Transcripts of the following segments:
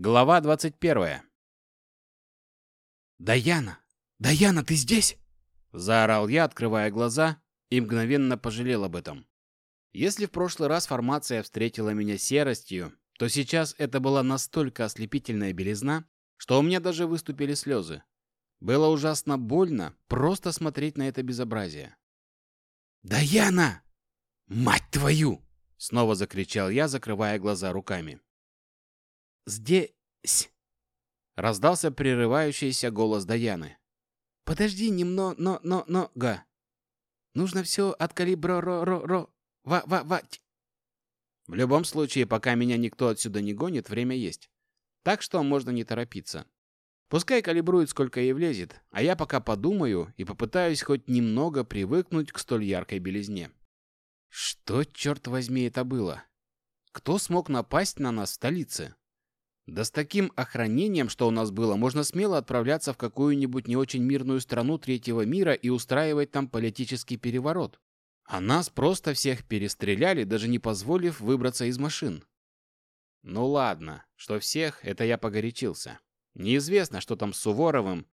Глава 21. «Даяна! Даяна, ты здесь?» Заорал я, открывая глаза, и мгновенно пожалел об этом. Если в прошлый раз формация встретила меня серостью, то сейчас это была настолько ослепительная белизна, что у меня даже выступили слезы. Было ужасно больно просто смотреть на это безобразие. «Даяна! Мать твою!» Снова закричал я, закрывая глаза руками. «Здесь!» Раздался прерывающийся голос Даяны. «Подожди немного, но, но, но, га. Нужно все от калибра ро ро ро ва ва вать. В любом случае, пока меня никто отсюда не гонит, время есть. Так что можно не торопиться. Пускай калибрует сколько ей влезет, а я пока подумаю и попытаюсь хоть немного привыкнуть к столь яркой белизне. Что, черт возьми, это было? Кто смог напасть на нас в столице? Да с таким охранением, что у нас было, можно смело отправляться в какую-нибудь не очень мирную страну третьего мира и устраивать там политический переворот. А нас просто всех перестреляли, даже не позволив выбраться из машин. Ну ладно, что всех, это я погорячился. Неизвестно, что там с Суворовым,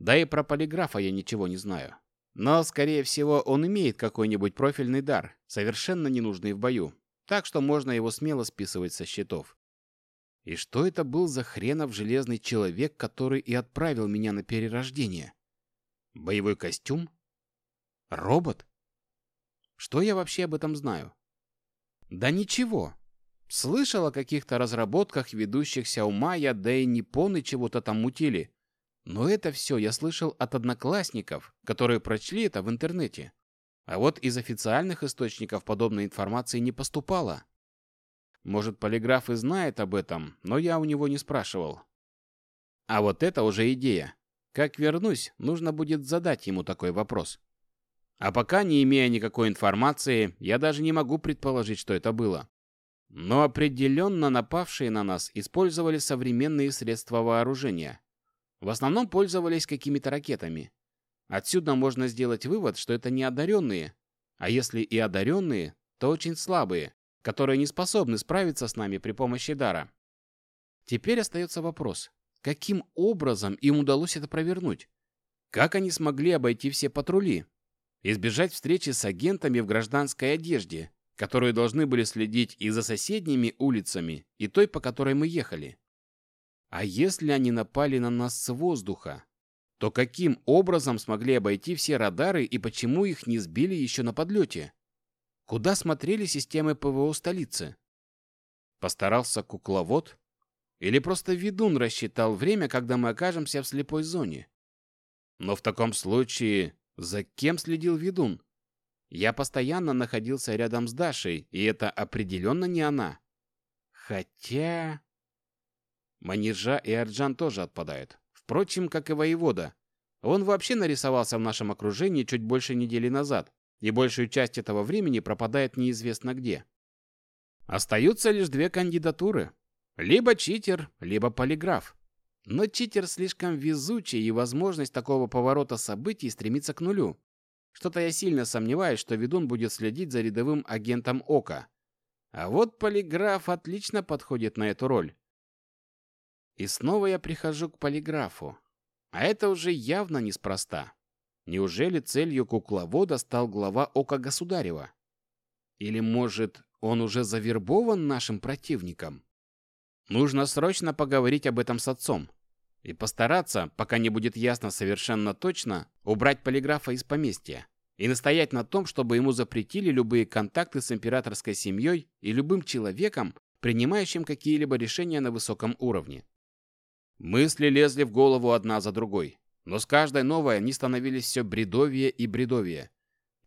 да и про полиграфа я ничего не знаю. Но, скорее всего, он имеет какой-нибудь профильный дар, совершенно ненужный в бою, так что можно его смело списывать со счетов. И что это был за хренов железный человек, который и отправил меня на перерождение? Боевой костюм? Робот? Что я вообще об этом знаю? Да ничего. Слышал о каких-то разработках ведущихся у Майя, да и Ниппоны чего-то там мутили. Но это все я слышал от одноклассников, которые прочли это в интернете. А вот из официальных источников подобной информации не поступало. Может, полиграф и знает об этом, но я у него не спрашивал. А вот это уже идея. Как вернусь, нужно будет задать ему такой вопрос. А пока, не имея никакой информации, я даже не могу предположить, что это было. Но определенно напавшие на нас использовали современные средства вооружения. В основном пользовались какими-то ракетами. Отсюда можно сделать вывод, что это не одаренные, а если и одаренные, то очень слабые, которые не способны справиться с нами при помощи дара. Теперь остается вопрос, каким образом им удалось это провернуть? Как они смогли обойти все патрули? Избежать встречи с агентами в гражданской одежде, которые должны были следить и за соседними улицами, и той, по которой мы ехали? А если они напали на нас с воздуха, то каким образом смогли обойти все радары и почему их не сбили еще на подлете? Куда смотрели системы ПВО столицы? Постарался кукловод? Или просто ведун рассчитал время, когда мы окажемся в слепой зоне? Но в таком случае, за кем следил ведун? Я постоянно находился рядом с Дашей, и это определенно не она. Хотя... Манежа и Арджан тоже отпадают. Впрочем, как и воевода. Он вообще нарисовался в нашем окружении чуть больше недели назад, и большую часть этого времени пропадает неизвестно где. Остаются лишь две кандидатуры. Либо читер, либо полиграф. Но читер слишком везучий, и возможность такого поворота событий стремится к нулю. Что-то я сильно сомневаюсь, что ведун будет следить за рядовым агентом Ока. А вот полиграф отлично подходит на эту роль. И снова я прихожу к полиграфу. А это уже явно неспроста. Неужели целью кукловода стал глава Ока Государева? Или, может, он уже завербован нашим противником? Нужно срочно поговорить об этом с отцом. И постараться, пока не будет ясно совершенно точно, убрать полиграфа из поместья. И настоять на том, чтобы ему запретили любые контакты с императорской семьей и любым человеком, принимающим какие-либо решения на высоком уровне. Мысли лезли в голову одна за другой. Но с каждой новой они становились все бредовее и бредовее.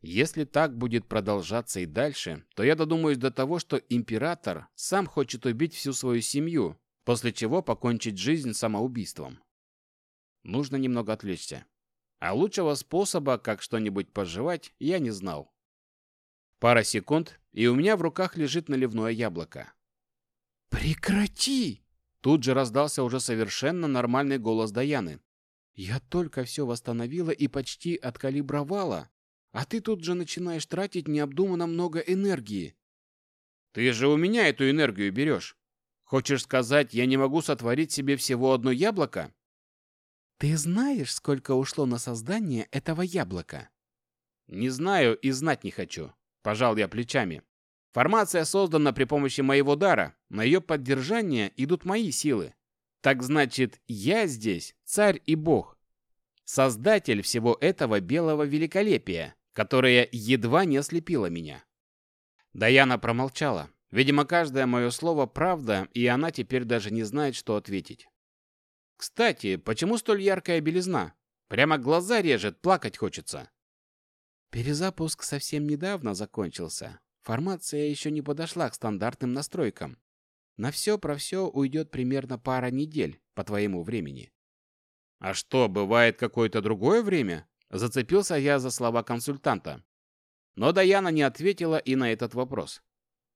Если так будет продолжаться и дальше, то я додумаюсь до того, что император сам хочет убить всю свою семью, после чего покончить жизнь самоубийством. Нужно немного отвлечься. А лучшего способа, как что-нибудь пожевать, я не знал. Пара секунд, и у меня в руках лежит наливное яблоко. «Прекрати!» Тут же раздался уже совершенно нормальный голос Даяны, я только все восстановила и почти откалибровала, а ты тут же начинаешь тратить необдуманно много энергии. Ты же у меня эту энергию берешь. Хочешь сказать, я не могу сотворить себе всего одно яблоко? Ты знаешь, сколько ушло на создание этого яблока? Не знаю и знать не хочу. Пожал я плечами. Формация создана при помощи моего дара. На ее поддержание идут мои силы. Так значит, я здесь царь и бог. Создатель всего этого белого великолепия, которое едва не ослепило меня. Даяна промолчала. Видимо, каждое мое слово правда, и она теперь даже не знает, что ответить. Кстати, почему столь яркая белизна? Прямо глаза режет, плакать хочется. Перезапуск совсем недавно закончился. Формация еще не подошла к стандартным настройкам. На все про все уйдет примерно пара недель по твоему времени. А что, бывает какое-то другое время? Зацепился я за слова консультанта. Но Даяна не ответила и на этот вопрос.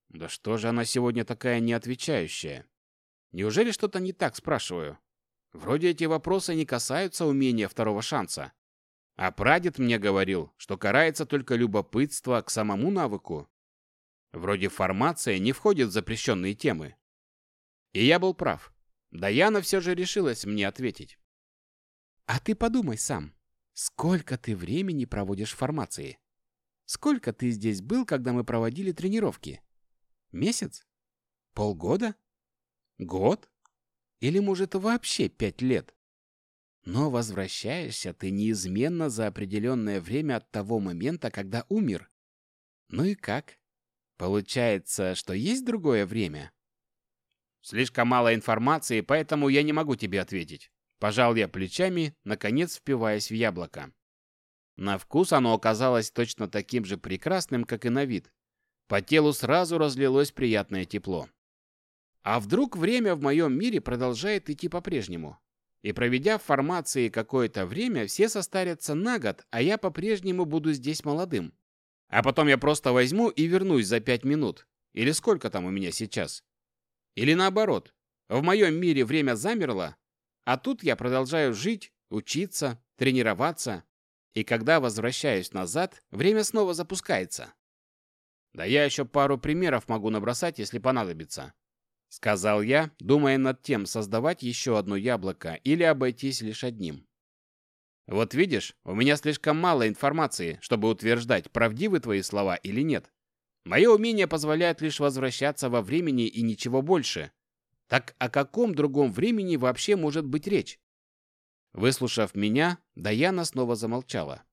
Да что же она сегодня такая неотвечающая? Неужели что-то не так, спрашиваю? Вроде эти вопросы не касаются умения второго шанса. А прадед мне говорил, что карается только любопытство к самому навыку. Вроде формация не входит в запрещенные темы. И я был прав. Даяна все же решилась мне ответить. А ты подумай сам, сколько ты времени проводишь в формации? Сколько ты здесь был, когда мы проводили тренировки? Месяц? Полгода? Год? Или, может, вообще пять лет? Но возвращаешься ты неизменно за определенное время от того момента, когда умер. Ну и как? Получается, что есть другое время? Слишком мало информации, поэтому я не могу тебе ответить. Пожал я плечами, наконец впиваясь в яблоко. На вкус оно оказалось точно таким же прекрасным, как и на вид. По телу сразу разлилось приятное тепло. А вдруг время в моем мире продолжает идти по-прежнему? И проведя в формации какое-то время, все состарятся на год, а я по-прежнему буду здесь молодым. А потом я просто возьму и вернусь за пять минут. Или сколько там у меня сейчас? Или наоборот, в моем мире время замерло, а тут я продолжаю жить, учиться, тренироваться, и когда возвращаюсь назад, время снова запускается. Да я еще пару примеров могу набросать, если понадобится. — сказал я, думая над тем, создавать еще одно яблоко или обойтись лишь одним. «Вот видишь, у меня слишком мало информации, чтобы утверждать, правдивы твои слова или нет. Мое умение позволяет лишь возвращаться во времени и ничего больше. Так о каком другом времени вообще может быть речь?» Выслушав меня, Даяна снова замолчала.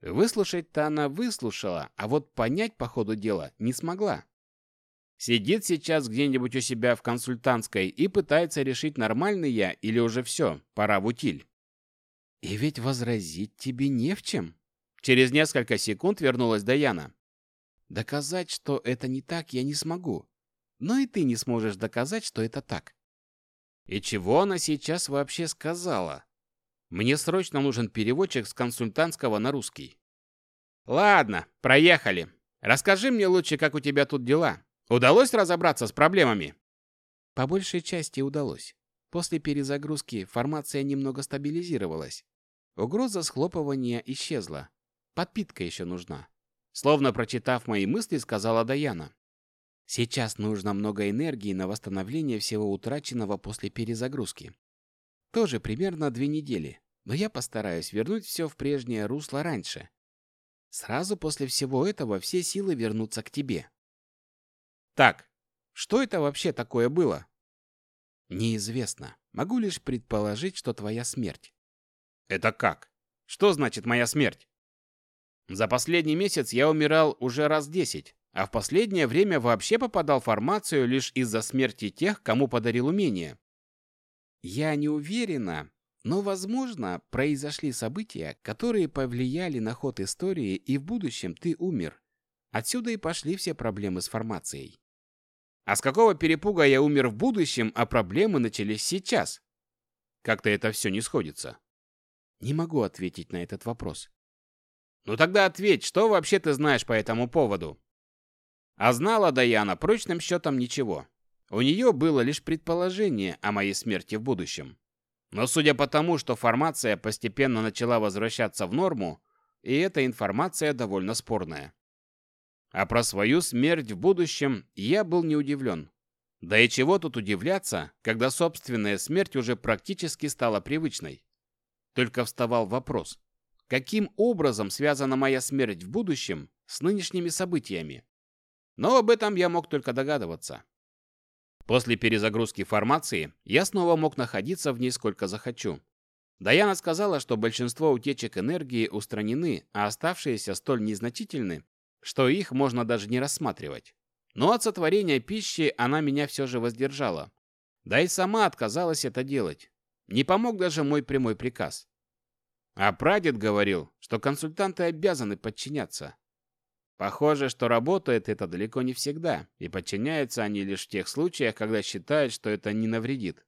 Выслушать-то она выслушала, а вот понять по ходу дела не смогла. Сидит сейчас где-нибудь у себя в консультантской и пытается решить, нормальный я или уже все, пора в утиль. И ведь возразить тебе не в чем. Через несколько секунд вернулась Даяна. Доказать, что это не так, я не смогу. Но и ты не сможешь доказать, что это так. И чего она сейчас вообще сказала? Мне срочно нужен переводчик с консультантского на русский. Ладно, проехали. Расскажи мне лучше, как у тебя тут дела. Удалось разобраться с проблемами? По большей части удалось. После перезагрузки формация немного стабилизировалась. Угроза схлопывания исчезла. Подпитка еще нужна. Словно прочитав мои мысли, сказала Даяна. Сейчас нужно много энергии на восстановление всего утраченного после перезагрузки. Тоже примерно две недели, но я постараюсь вернуть все в прежнее русло раньше. Сразу после всего этого все силы вернутся к тебе. Так, что это вообще такое было? Неизвестно. Могу лишь предположить, что твоя смерть. Это как? Что значит моя смерть? За последний месяц я умирал уже раз десять, а в последнее время вообще попадал в формацию лишь из-за смерти тех, кому подарил умение. Я не уверена, но, возможно, произошли события, которые повлияли на ход истории, и в будущем ты умер. Отсюда и пошли все проблемы с формацией. А с какого перепуга я умер в будущем, а проблемы начались сейчас? Как-то это все не сходится. Не могу ответить на этот вопрос. Ну тогда ответь, что вообще ты знаешь по этому поводу? А знала Даяна прочным счетом ничего. У нее было лишь предположение о моей смерти в будущем. Но судя по тому, что формация постепенно начала возвращаться в норму, и эта информация довольно спорная. А про свою смерть в будущем я был не удивлен. Да и чего тут удивляться, когда собственная смерть уже практически стала привычной. Только вставал вопрос, каким образом связана моя смерть в будущем с нынешними событиями? Но об этом я мог только догадываться. После перезагрузки формации я снова мог находиться в ней сколько захочу. Даяна сказала, что большинство утечек энергии устранены, а оставшиеся столь незначительны, что их можно даже не рассматривать. Но от сотворения пищи она меня все же воздержала. Да и сама отказалась это делать. Не помог даже мой прямой приказ. А прадед говорил, что консультанты обязаны подчиняться. Похоже, что работает это далеко не всегда, и подчиняются они лишь в тех случаях, когда считают, что это не навредит.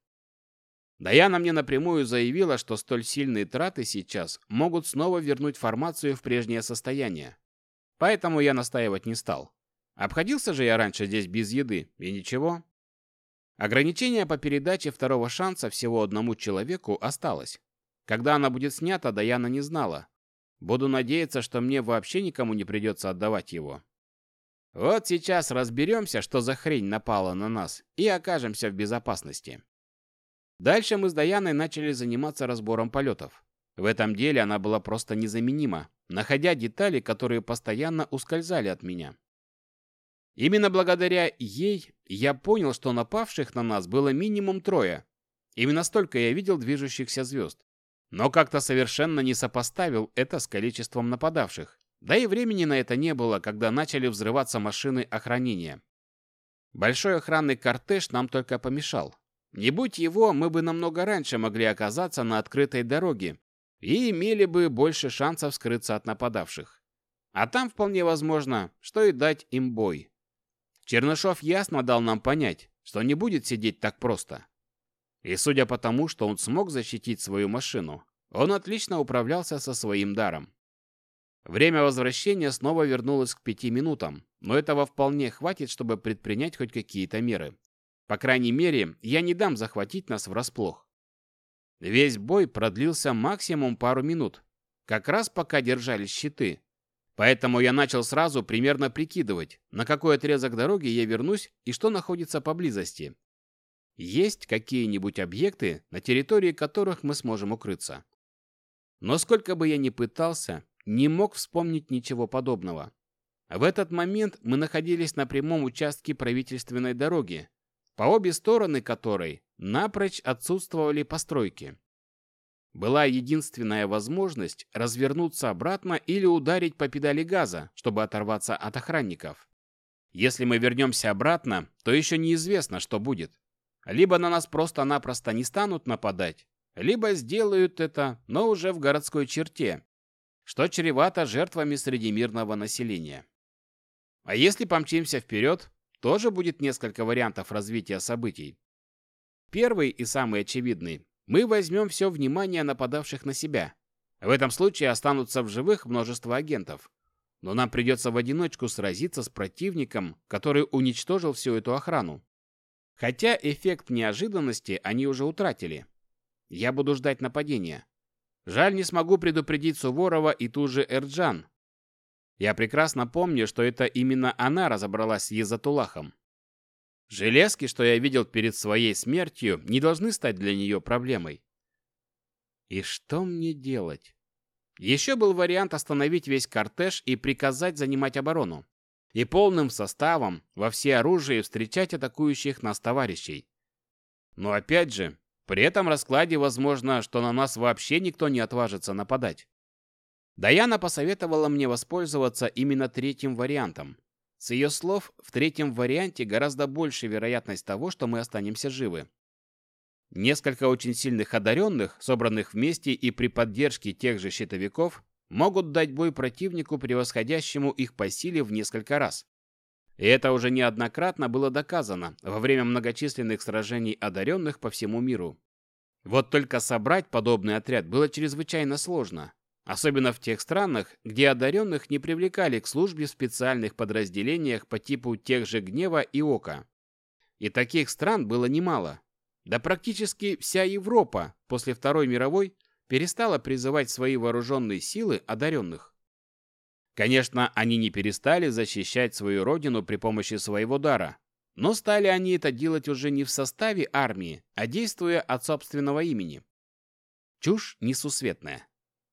Даяна мне напрямую заявила, что столь сильные траты сейчас могут снова вернуть формацию в прежнее состояние. Поэтому я настаивать не стал. Обходился же я раньше здесь без еды, и ничего. Ограничение по передаче второго шанса всего одному человеку осталось. Когда она будет снята, Даяна не знала, Буду надеяться, что мне вообще никому не придется отдавать его. Вот сейчас разберемся, что за хрень напала на нас, и окажемся в безопасности. Дальше мы с Даяной начали заниматься разбором полетов. В этом деле она была просто незаменима, находя детали, которые постоянно ускользали от меня. Именно благодаря ей я понял, что напавших на нас было минимум трое. Именно столько я видел движущихся звезд но как-то совершенно не сопоставил это с количеством нападавших. Да и времени на это не было, когда начали взрываться машины охранения. Большой охранный кортеж нам только помешал. Не будь его, мы бы намного раньше могли оказаться на открытой дороге и имели бы больше шансов скрыться от нападавших. А там вполне возможно, что и дать им бой. Чернышов ясно дал нам понять, что не будет сидеть так просто. И судя по тому, что он смог защитить свою машину, он отлично управлялся со своим даром. Время возвращения снова вернулось к пяти минутам, но этого вполне хватит, чтобы предпринять хоть какие-то меры. По крайней мере, я не дам захватить нас врасплох. Весь бой продлился максимум пару минут, как раз пока держались щиты. Поэтому я начал сразу примерно прикидывать, на какой отрезок дороги я вернусь и что находится поблизости, есть какие-нибудь объекты, на территории которых мы сможем укрыться. Но сколько бы я ни пытался, не мог вспомнить ничего подобного. В этот момент мы находились на прямом участке правительственной дороги, по обе стороны которой напрочь отсутствовали постройки. Была единственная возможность развернуться обратно или ударить по педали газа, чтобы оторваться от охранников. Если мы вернемся обратно, то еще неизвестно, что будет. Либо на нас просто-напросто не станут нападать, либо сделают это, но уже в городской черте, что чревато жертвами среди мирного населения. А если помчимся вперед, тоже будет несколько вариантов развития событий. Первый и самый очевидный. Мы возьмем все внимание нападавших на себя. В этом случае останутся в живых множество агентов. Но нам придется в одиночку сразиться с противником, который уничтожил всю эту охрану. Хотя эффект неожиданности они уже утратили. Я буду ждать нападения. Жаль, не смогу предупредить Суворова и ту же Эрджан. Я прекрасно помню, что это именно она разобралась с Езатулахом. Железки, что я видел перед своей смертью, не должны стать для нее проблемой. И что мне делать? Еще был вариант остановить весь кортеж и приказать занимать оборону и полным составом во всеоружии встречать атакующих нас товарищей. Но опять же, при этом раскладе возможно, что на нас вообще никто не отважится нападать. Даяна посоветовала мне воспользоваться именно третьим вариантом. С ее слов, в третьем варианте гораздо больше вероятность того, что мы останемся живы. Несколько очень сильных одаренных, собранных вместе и при поддержке тех же щитовиков, могут дать бой противнику, превосходящему их по силе в несколько раз. И это уже неоднократно было доказано во время многочисленных сражений одаренных по всему миру. Вот только собрать подобный отряд было чрезвычайно сложно, особенно в тех странах, где одаренных не привлекали к службе в специальных подразделениях по типу тех же Гнева и Ока. И таких стран было немало. Да практически вся Европа после Второй мировой – перестала призывать свои вооруженные силы одаренных. Конечно, они не перестали защищать свою родину при помощи своего дара, но стали они это делать уже не в составе армии, а действуя от собственного имени. Чушь несусветная.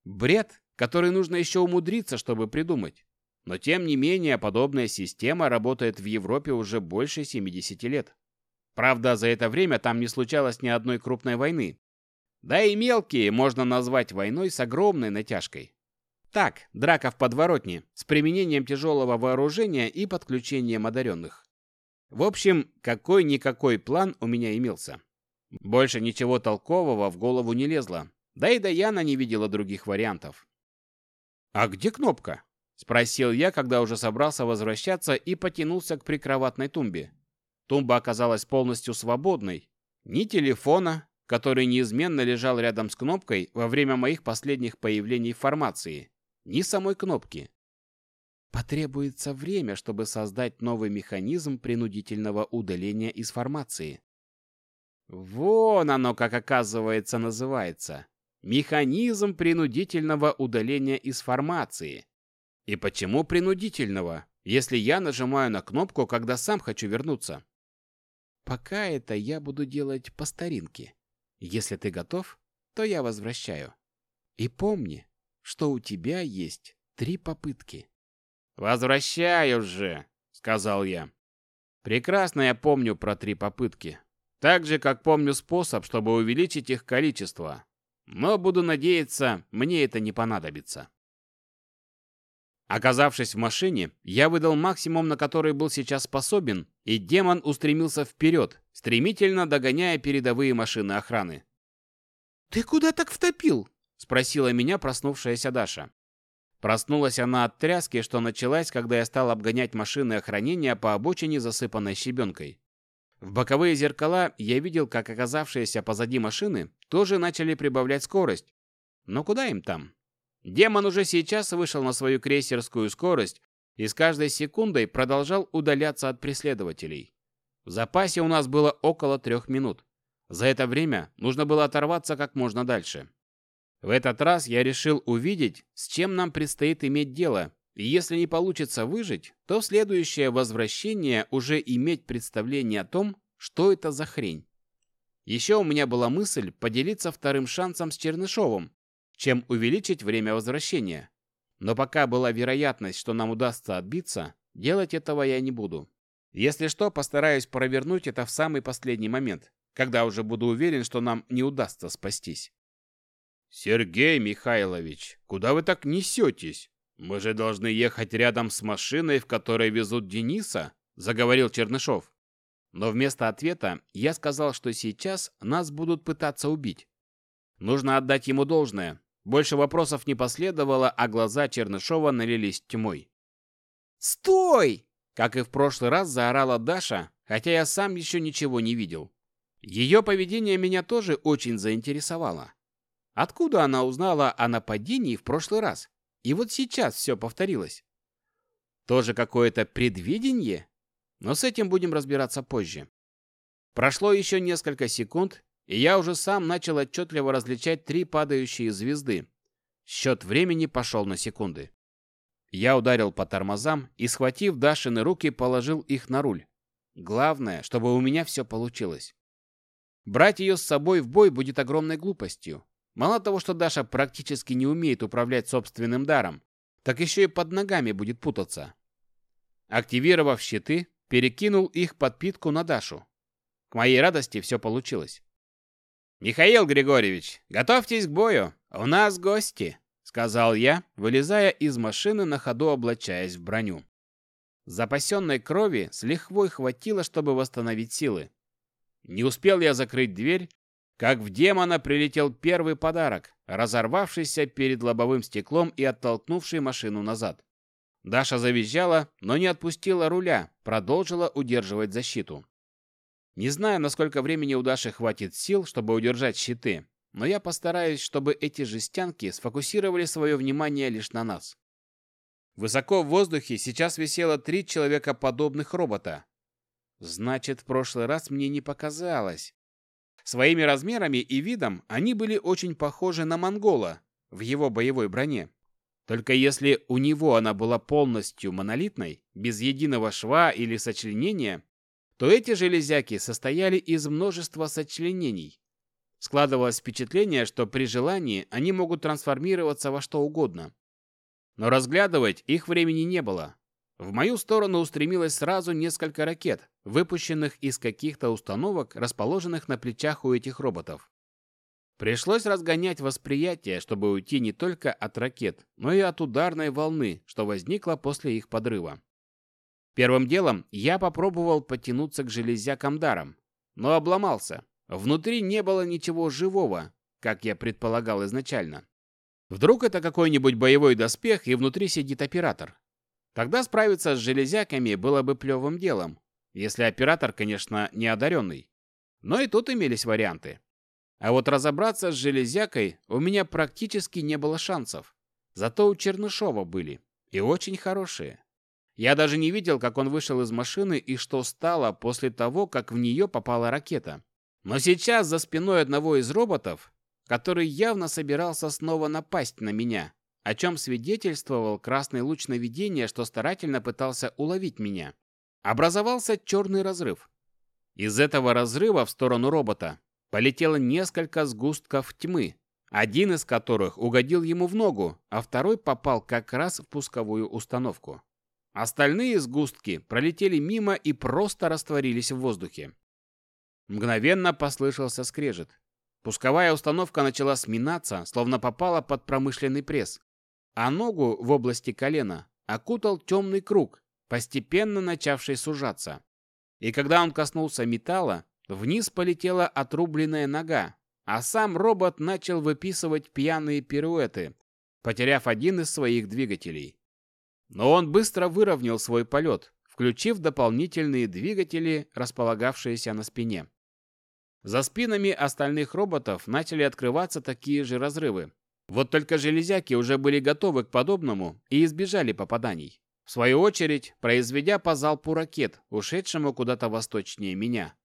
Бред, который нужно еще умудриться, чтобы придумать. Но тем не менее, подобная система работает в Европе уже больше 70 лет. Правда, за это время там не случалось ни одной крупной войны. Да и мелкие можно назвать войной с огромной натяжкой. Так, драка в подворотне, с применением тяжелого вооружения и подключением одаренных. В общем, какой-никакой план у меня имелся. Больше ничего толкового в голову не лезло. Да и Даяна не видела других вариантов. «А где кнопка?» — спросил я, когда уже собрался возвращаться и потянулся к прикроватной тумбе. Тумба оказалась полностью свободной. Ни телефона, который неизменно лежал рядом с кнопкой во время моих последних появлений в формации, ни самой кнопки. Потребуется время, чтобы создать новый механизм принудительного удаления из формации. Вон оно, как оказывается, называется. Механизм принудительного удаления из формации. И почему принудительного, если я нажимаю на кнопку, когда сам хочу вернуться? Пока это я буду делать по старинке. Если ты готов, то я возвращаю. И помни, что у тебя есть три попытки. «Возвращаю же», — сказал я. «Прекрасно я помню про три попытки. Так же, как помню способ, чтобы увеличить их количество. Но буду надеяться, мне это не понадобится». Оказавшись в машине, я выдал максимум, на который был сейчас способен, и демон устремился вперед, стремительно догоняя передовые машины охраны. «Ты куда так втопил?» — спросила меня проснувшаяся Даша. Проснулась она от тряски, что началась, когда я стал обгонять машины охранения по обочине, засыпанной щебенкой. В боковые зеркала я видел, как оказавшиеся позади машины тоже начали прибавлять скорость. Но куда им там? Демон уже сейчас вышел на свою крейсерскую скорость и с каждой секундой продолжал удаляться от преследователей. В запасе у нас было около трех минут. За это время нужно было оторваться как можно дальше. В этот раз я решил увидеть, с чем нам предстоит иметь дело, и если не получится выжить, то в следующее возвращение уже иметь представление о том, что это за хрень. Еще у меня была мысль поделиться вторым шансом с Чернышовым, чем увеличить время возвращения. Но пока была вероятность, что нам удастся отбиться, делать этого я не буду. Если что, постараюсь провернуть это в самый последний момент, когда уже буду уверен, что нам не удастся спастись. «Сергей Михайлович, куда вы так несетесь? Мы же должны ехать рядом с машиной, в которой везут Дениса», — заговорил Чернышов. Но вместо ответа я сказал, что сейчас нас будут пытаться убить. Нужно отдать ему должное. Больше вопросов не последовало, а глаза Чернышова налились тьмой. «Стой!» Как и в прошлый раз заорала Даша, хотя я сам еще ничего не видел. Ее поведение меня тоже очень заинтересовало. Откуда она узнала о нападении в прошлый раз? И вот сейчас все повторилось. Тоже какое-то предвидение? Но с этим будем разбираться позже. Прошло еще несколько секунд, и я уже сам начал отчетливо различать три падающие звезды. Счет времени пошел на секунды. Я ударил по тормозам и, схватив Дашины руки, положил их на руль. Главное, чтобы у меня все получилось. Брать ее с собой в бой будет огромной глупостью. Мало того, что Даша практически не умеет управлять собственным даром, так еще и под ногами будет путаться. Активировав щиты, перекинул их подпитку на Дашу. К моей радости все получилось. «Михаил Григорьевич, готовьтесь к бою, у нас гости», — сказал я, вылезая из машины на ходу облачаясь в броню. Запасенной крови с лихвой хватило, чтобы восстановить силы. Не успел я закрыть дверь, как в демона прилетел первый подарок, разорвавшийся перед лобовым стеклом и оттолкнувший машину назад. Даша завизжала, но не отпустила руля, продолжила удерживать защиту. Не знаю, насколько времени у Даши хватит сил, чтобы удержать щиты, но я постараюсь, чтобы эти жестянки сфокусировали свое внимание лишь на нас. Высоко в воздухе сейчас висело три человекоподобных робота. Значит, в прошлый раз мне не показалось. Своими размерами и видом они были очень похожи на монгола в его боевой броне. Только если у него она была полностью монолитной, без единого шва или сочленения, то эти железяки состояли из множества сочленений. Складывалось впечатление, что при желании они могут трансформироваться во что угодно. Но разглядывать их времени не было. В мою сторону устремилось сразу несколько ракет, выпущенных из каких-то установок, расположенных на плечах у этих роботов. Пришлось разгонять восприятие, чтобы уйти не только от ракет, но и от ударной волны, что возникла после их подрыва. Первым делом я попробовал подтянуться к железякам даром, но обломался. Внутри не было ничего живого, как я предполагал изначально. Вдруг это какой-нибудь боевой доспех, и внутри сидит оператор. Тогда справиться с железяками было бы плевым делом, если оператор, конечно, не одаренный. Но и тут имелись варианты. А вот разобраться с железякой у меня практически не было шансов. Зато у Чернышова были. И очень хорошие. Я даже не видел, как он вышел из машины и что стало после того, как в нее попала ракета. Но сейчас за спиной одного из роботов, который явно собирался снова напасть на меня, о чем свидетельствовал красный луч наведения, что старательно пытался уловить меня, образовался черный разрыв. Из этого разрыва в сторону робота полетело несколько сгустков тьмы, один из которых угодил ему в ногу, а второй попал как раз в пусковую установку. Остальные сгустки пролетели мимо и просто растворились в воздухе. Мгновенно послышался скрежет. Пусковая установка начала сминаться, словно попала под промышленный пресс. А ногу в области колена окутал темный круг, постепенно начавший сужаться. И когда он коснулся металла, Вниз полетела отрубленная нога, а сам робот начал выписывать пьяные пируэты, потеряв один из своих двигателей. Но он быстро выровнял свой полет, включив дополнительные двигатели, располагавшиеся на спине. За спинами остальных роботов начали открываться такие же разрывы. Вот только железяки уже были готовы к подобному и избежали попаданий. В свою очередь, произведя по залпу ракет, ушедшему куда-то восточнее меня.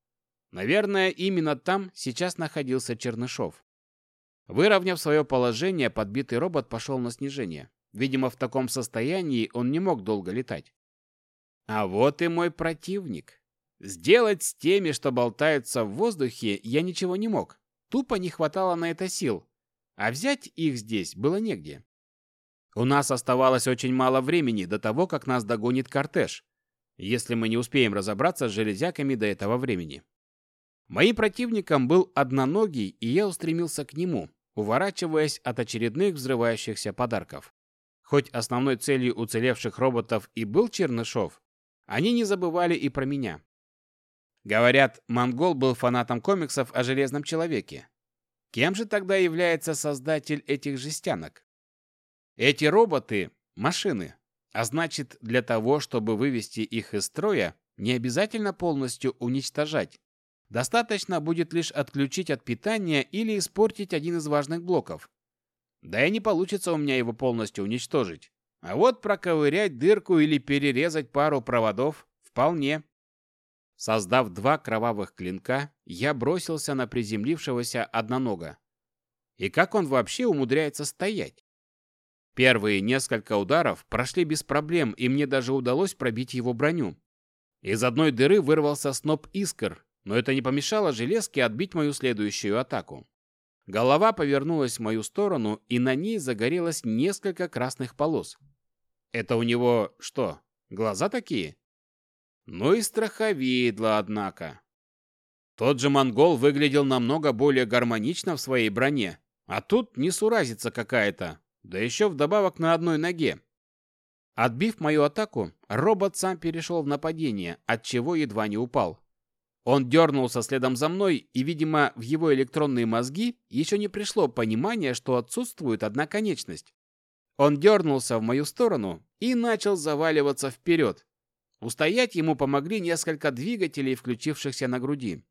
Наверное, именно там сейчас находился Чернышов. Выровняв свое положение, подбитый робот пошел на снижение. Видимо, в таком состоянии он не мог долго летать. А вот и мой противник. Сделать с теми, что болтаются в воздухе, я ничего не мог. Тупо не хватало на это сил. А взять их здесь было негде. У нас оставалось очень мало времени до того, как нас догонит кортеж, если мы не успеем разобраться с железяками до этого времени. Моим противником был одноногий, и я устремился к нему, уворачиваясь от очередных взрывающихся подарков. Хоть основной целью уцелевших роботов и был Чернышов, они не забывали и про меня. Говорят, Монгол был фанатом комиксов о Железном Человеке. Кем же тогда является создатель этих жестянок? Эти роботы – машины, а значит, для того, чтобы вывести их из строя, не обязательно полностью уничтожать, Достаточно будет лишь отключить от питания или испортить один из важных блоков. Да и не получится у меня его полностью уничтожить. А вот проковырять дырку или перерезать пару проводов вполне. Создав два кровавых клинка, я бросился на приземлившегося однонога. И как он вообще умудряется стоять? Первые несколько ударов прошли без проблем, и мне даже удалось пробить его броню. Из одной дыры вырвался сноп искр, но это не помешало железке отбить мою следующую атаку. Голова повернулась в мою сторону, и на ней загорелось несколько красных полос. Это у него что, глаза такие? Ну и страховидло, однако. Тот же монгол выглядел намного более гармонично в своей броне, а тут несуразица какая-то, да еще вдобавок на одной ноге. Отбив мою атаку, робот сам перешел в нападение, от чего едва не упал. Он дернулся следом за мной, и, видимо, в его электронные мозги еще не пришло понимание, что отсутствует одна конечность. Он дернулся в мою сторону и начал заваливаться вперед. Устоять ему помогли несколько двигателей, включившихся на груди.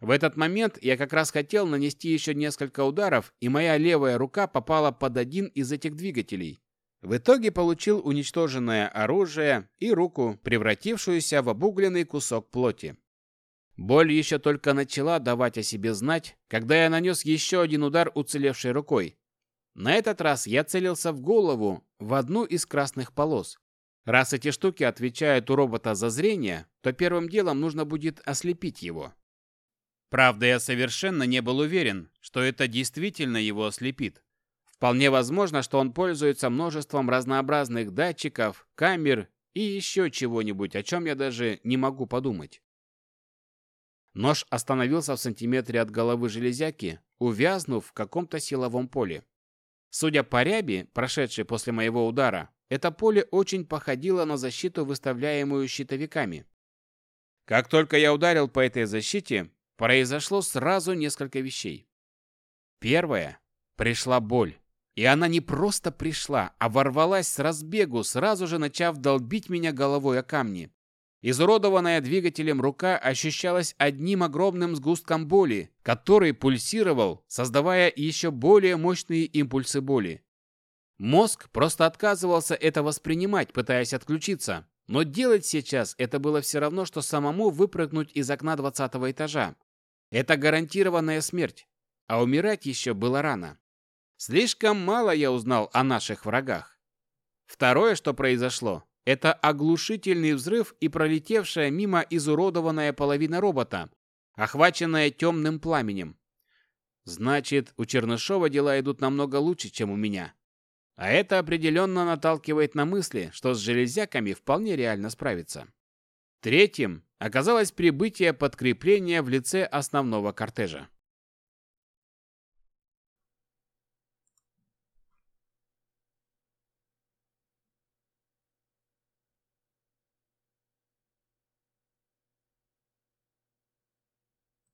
В этот момент я как раз хотел нанести еще несколько ударов, и моя левая рука попала под один из этих двигателей. В итоге получил уничтоженное оружие и руку, превратившуюся в обугленный кусок плоти. Боль еще только начала давать о себе знать, когда я нанес еще один удар уцелевшей рукой. На этот раз я целился в голову, в одну из красных полос. Раз эти штуки отвечают у робота за зрение, то первым делом нужно будет ослепить его. Правда, я совершенно не был уверен, что это действительно его ослепит. Вполне возможно, что он пользуется множеством разнообразных датчиков, камер и еще чего-нибудь, о чем я даже не могу подумать. Нож остановился в сантиметре от головы железяки, увязнув в каком-то силовом поле. Судя по ряби, прошедшей после моего удара, это поле очень походило на защиту, выставляемую щитовиками. Как только я ударил по этой защите, произошло сразу несколько вещей. Первое. Пришла боль. И она не просто пришла, а ворвалась с разбегу, сразу же начав долбить меня головой о камни. Изуродованная двигателем рука ощущалась одним огромным сгустком боли, который пульсировал, создавая еще более мощные импульсы боли. Мозг просто отказывался это воспринимать, пытаясь отключиться. Но делать сейчас это было все равно, что самому выпрыгнуть из окна 20 этажа. Это гарантированная смерть. А умирать еще было рано. Слишком мало я узнал о наших врагах. Второе, что произошло, это оглушительный взрыв и пролетевшая мимо изуродованная половина робота, охваченная темным пламенем. Значит, у Чернышова дела идут намного лучше, чем у меня. А это определенно наталкивает на мысли, что с железяками вполне реально справиться. Третьим оказалось прибытие подкрепления в лице основного кортежа.